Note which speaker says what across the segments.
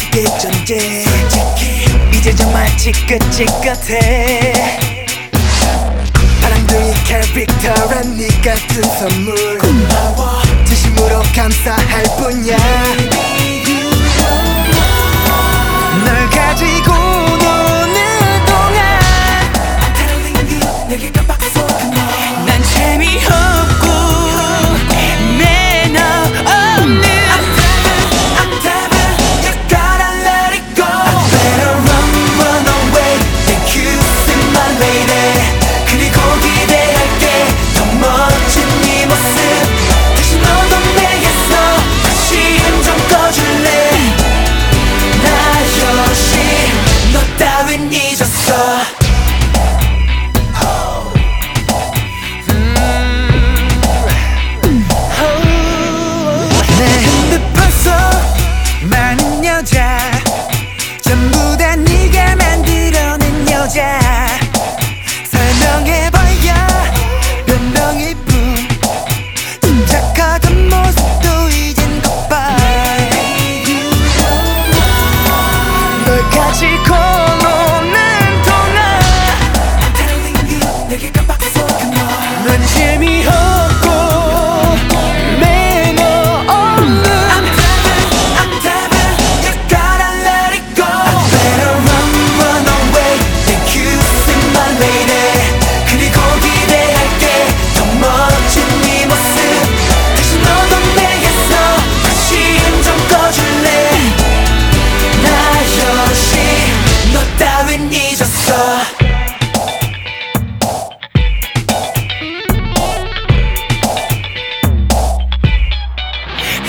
Speaker 1: 어떻겠지 이제 정말 찌긋찌긋해. 바람둥이 캐릭터란 네 같은 선물. 고마워 진심으로 감사할 뿐이야.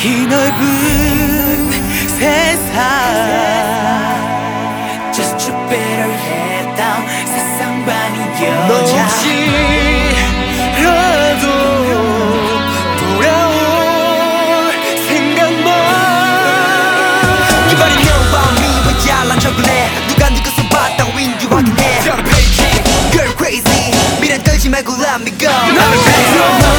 Speaker 1: 이 넓은 세상 Just you better head down 세상 반인 여자 혹시라도 돌아올 You know bước
Speaker 2: hết me go